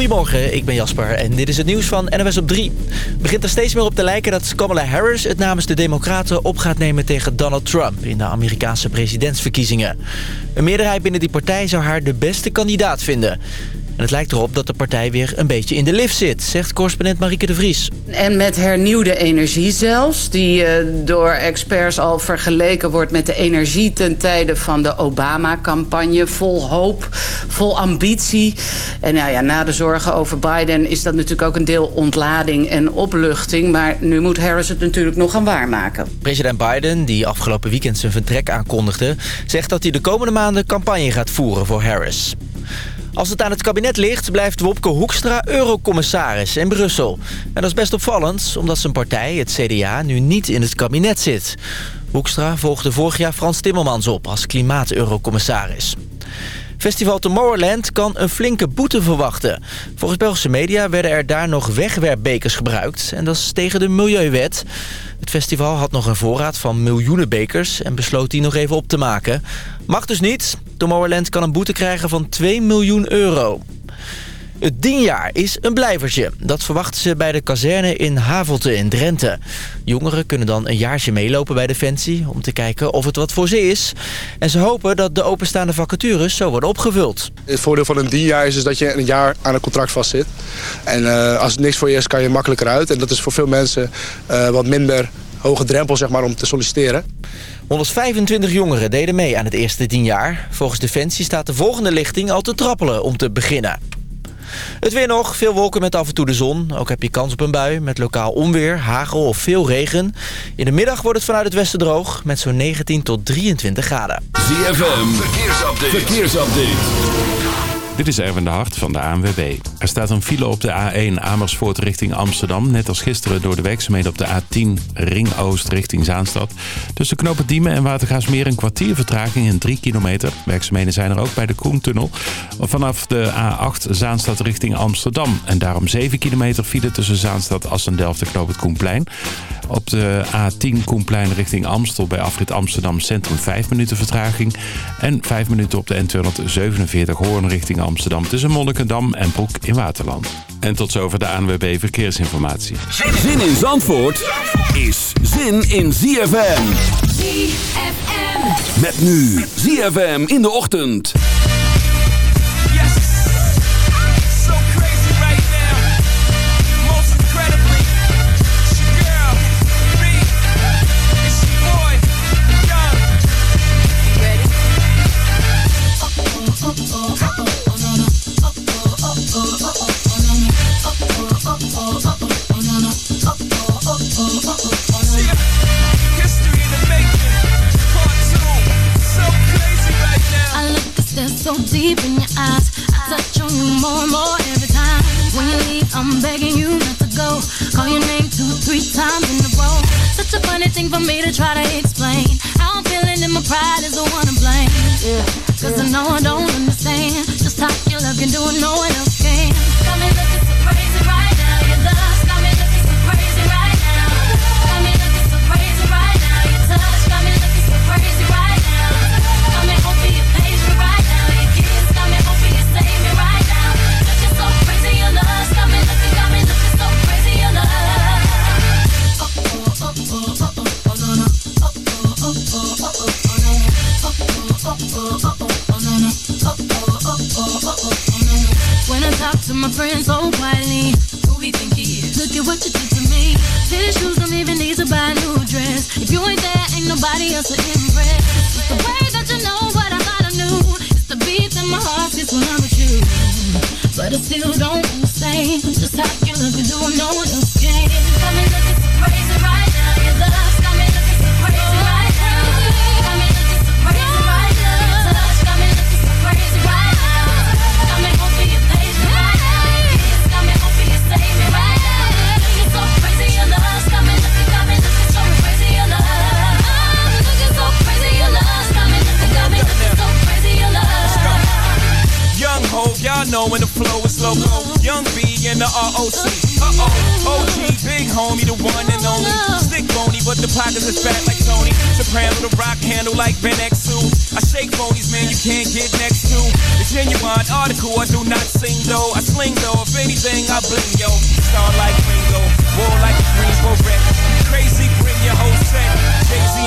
Goedemorgen, ik ben Jasper en dit is het nieuws van NWS op 3. Het begint er steeds meer op te lijken dat Kamala Harris het namens de Democraten op gaat nemen tegen Donald Trump in de Amerikaanse presidentsverkiezingen. Een meerderheid binnen die partij zou haar de beste kandidaat vinden. En het lijkt erop dat de partij weer een beetje in de lift zit, zegt correspondent Marieke de Vries. En met hernieuwde energie zelfs, die uh, door experts al vergeleken wordt met de energie ten tijde van de Obama-campagne. Vol hoop, vol ambitie. En nou ja, na de zorgen over Biden is dat natuurlijk ook een deel ontlading en opluchting. Maar nu moet Harris het natuurlijk nog gaan waarmaken. President Biden, die afgelopen weekend zijn vertrek aankondigde, zegt dat hij de komende maanden campagne gaat voeren voor Harris. Als het aan het kabinet ligt, blijft Wopke Hoekstra eurocommissaris in Brussel. En dat is best opvallend, omdat zijn partij, het CDA, nu niet in het kabinet zit. Hoekstra volgde vorig jaar Frans Timmermans op als klimaat-eurocommissaris. Festival Tomorrowland kan een flinke boete verwachten. Volgens Belgische media werden er daar nog wegwerpbekers gebruikt. En dat is tegen de Milieuwet. Het festival had nog een voorraad van miljoenen bekers... en besloot die nog even op te maken. Mag dus niet. Tomorrowland kan een boete krijgen van 2 miljoen euro. Het dienjaar is een blijvertje. Dat verwachten ze bij de kazerne in Havelte in Drenthe. Jongeren kunnen dan een jaartje meelopen bij Defensie... om te kijken of het wat voor ze is. En ze hopen dat de openstaande vacatures zo worden opgevuld. Het voordeel van een dienjaar is dus dat je een jaar aan een contract vastzit. En uh, als het niks voor je is, kan je makkelijker uit. En dat is voor veel mensen uh, wat minder hoge drempel zeg maar, om te solliciteren. 125 jongeren deden mee aan het eerste dienjaar. Volgens Defensie staat de volgende lichting al te trappelen om te beginnen. Het weer nog, veel wolken met af en toe de zon. Ook heb je kans op een bui met lokaal onweer, hagel of veel regen. In de middag wordt het vanuit het westen droog met zo'n 19 tot 23 graden. ZFM, verkeersupdate. verkeersupdate. Dit is Erwin de Hart van de ANWB. Er staat een file op de A1 Amersfoort richting Amsterdam. Net als gisteren door de werkzaamheden op de A10 Ring Oost richting Zaanstad. Tussen Knopen Diemen en Watergaasmeer een kwartier vertraging in 3 kilometer. Werkzaamheden zijn er ook bij de Koentunnel. Vanaf de A8 Zaanstad richting Amsterdam. En daarom 7 kilometer file tussen Zaanstad, Assendelft en Knoop het Koenplein. Op de A10 Koenplein richting Amstel bij afrit Amsterdam Centrum 5 minuten vertraging. En 5 minuten op de N247 Hoorn richting Amsterdam tussen Monnikendam en Broek in Waterland. En tot zover de ANWB Verkeersinformatie. Zin in Zandvoort is zin in ZFM. ZFM. Met nu ZFM in de ochtend. More and more every time. When you leave, I'm begging you not to go. Call your name two, three times in a row. Such a funny thing for me to try to explain. How I'm feeling and my pride is the one to blame. Yeah. Cause I know I don't understand just how your love can do it, no one else still don't understand Uh oh, OG, big homie, the one and only. Stick bony, but the pockets is fat like Tony. Soprano, the rock handle like Van Exel. I shake phonies, man, you can't get next to. The genuine article, I do not sing though. I sling though, if If anything, I bling, yo. Star like Ringo, war like a Greensboro wreck. Crazy,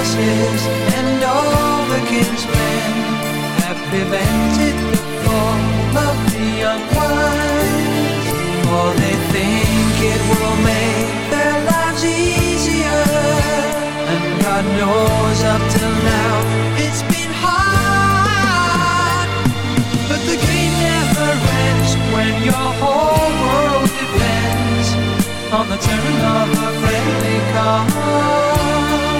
Horses and all the king's men have prevented the fall of the unwise. For they think it will make their lives easier. And God knows up till now it's been hard. But the game never ends when your whole world depends on the turn of a friendly card.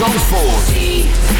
Zandvoort.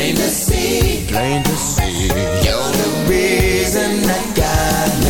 Plain to see, plain to see. You're the reason that God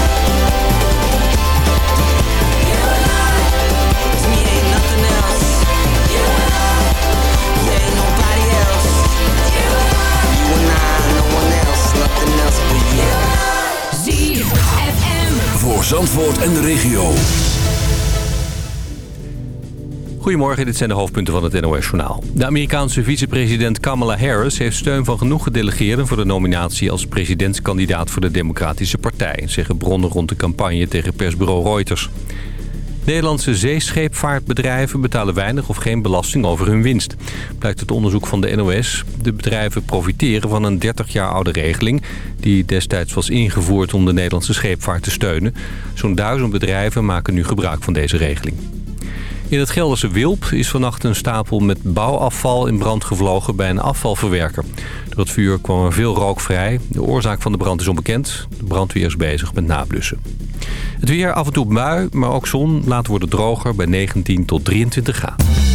Zandvoort en de regio. Goedemorgen, dit zijn de hoofdpunten van het NOS-journaal. De Amerikaanse vicepresident Kamala Harris heeft steun van genoeg gedelegeerden... voor de nominatie als presidentskandidaat voor de Democratische Partij... zeggen bronnen rond de campagne tegen persbureau Reuters. Nederlandse zeescheepvaartbedrijven betalen weinig of geen belasting over hun winst. Blijkt het onderzoek van de NOS. De bedrijven profiteren van een 30 jaar oude regeling... die destijds was ingevoerd om de Nederlandse scheepvaart te steunen. Zo'n duizend bedrijven maken nu gebruik van deze regeling. In het Gelderse Wilp is vannacht een stapel met bouwafval in brand gevlogen bij een afvalverwerker. Door het vuur kwam er veel rook vrij. De oorzaak van de brand is onbekend. De brandweer is bezig met nablussen. Het weer af en toe bui, maar ook zon laat worden droger bij 19 tot 23 graden.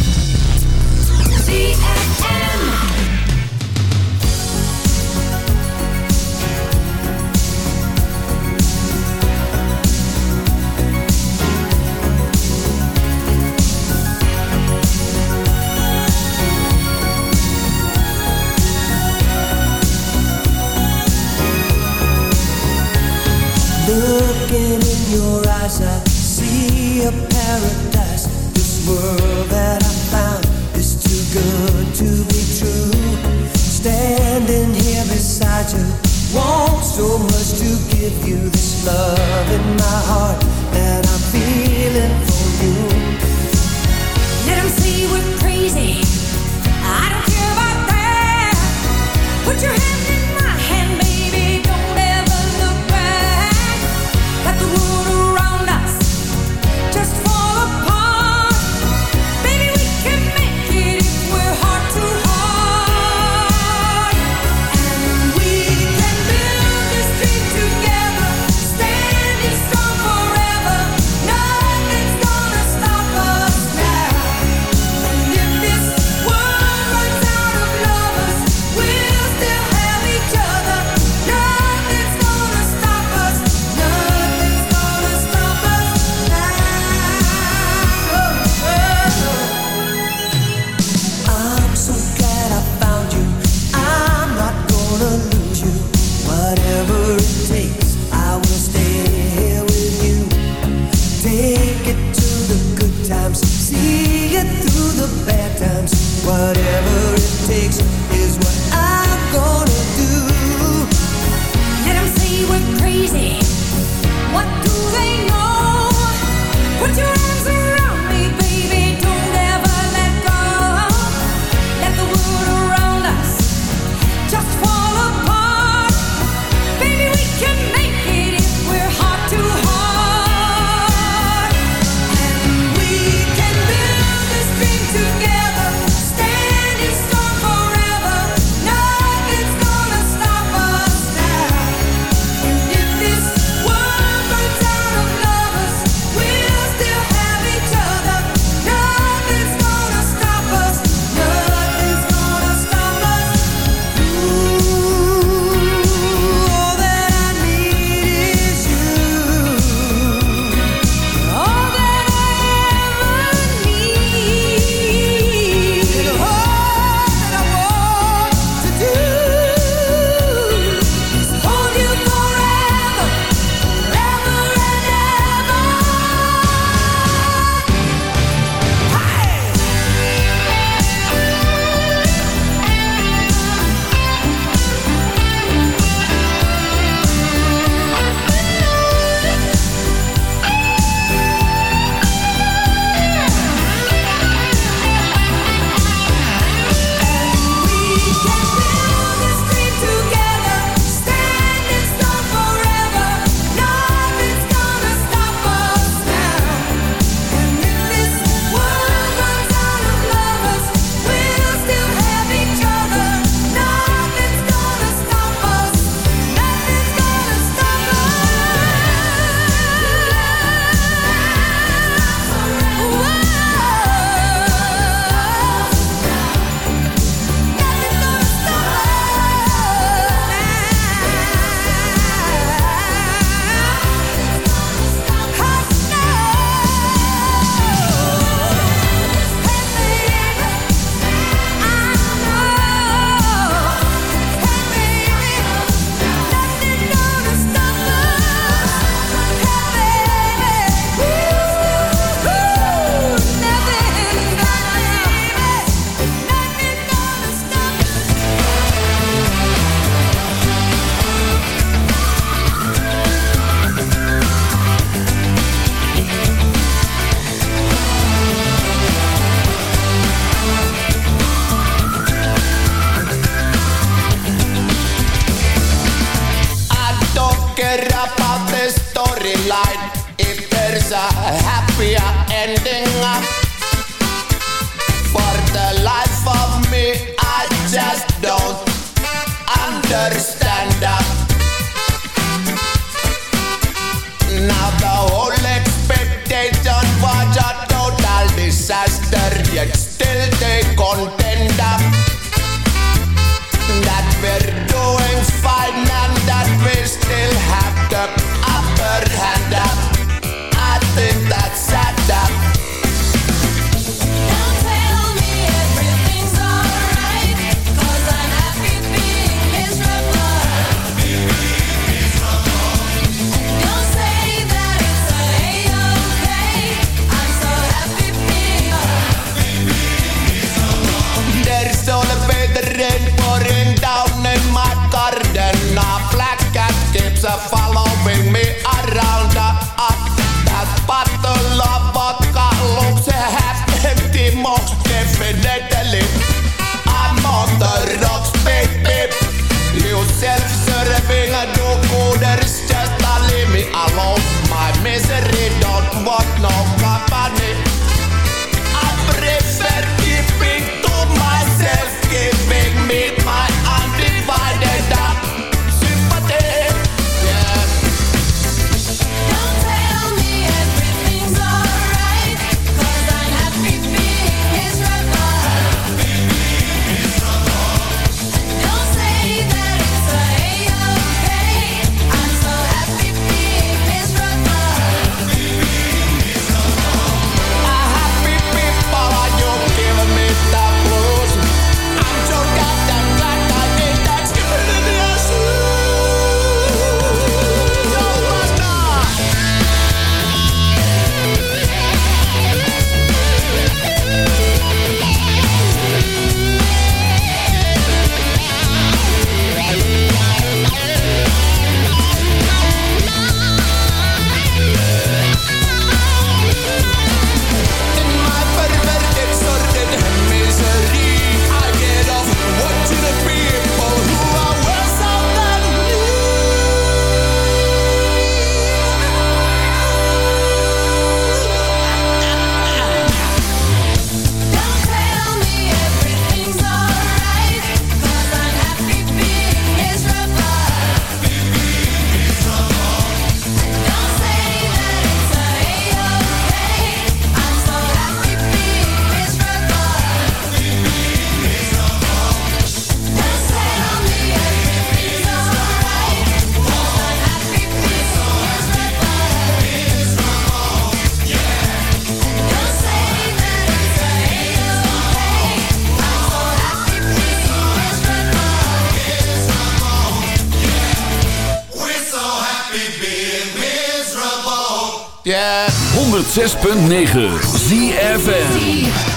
106.9 ZFN